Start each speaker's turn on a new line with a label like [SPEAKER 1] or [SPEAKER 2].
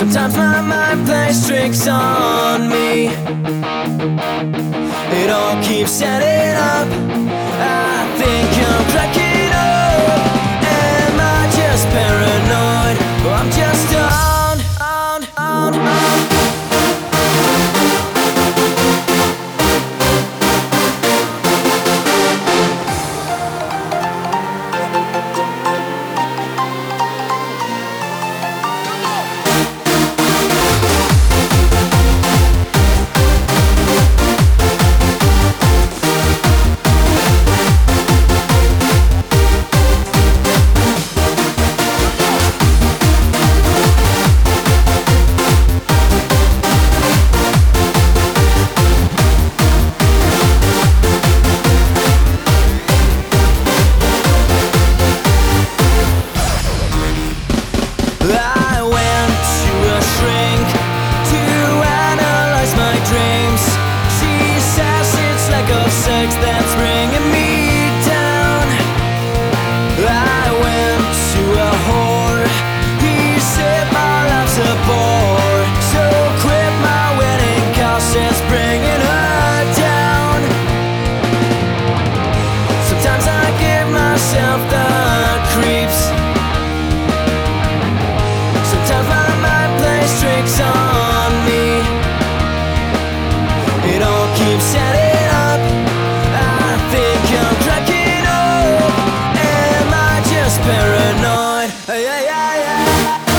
[SPEAKER 1] Sometimes my mind plays tricks on me. It all keeps setting up. I. yeah, yeah, yeah.